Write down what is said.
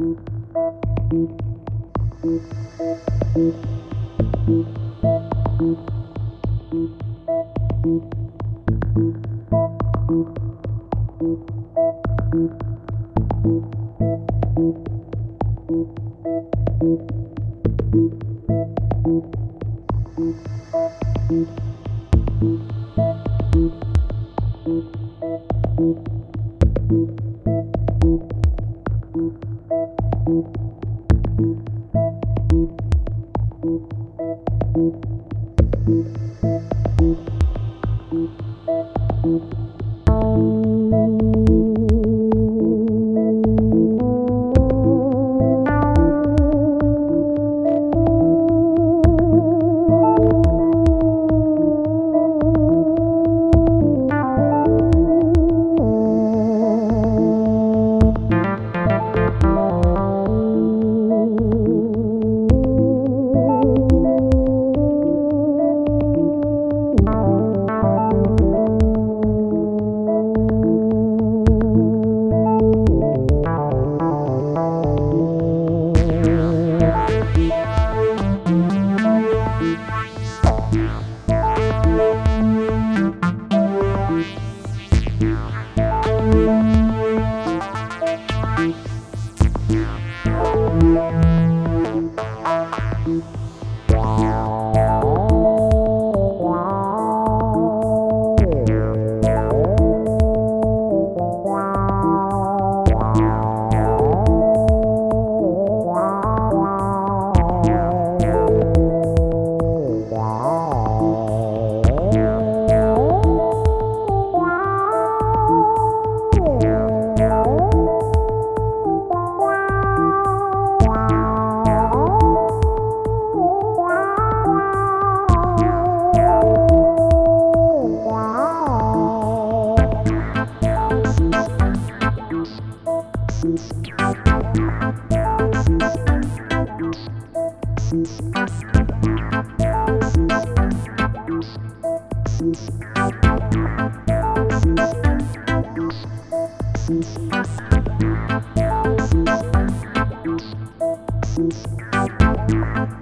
Thank Música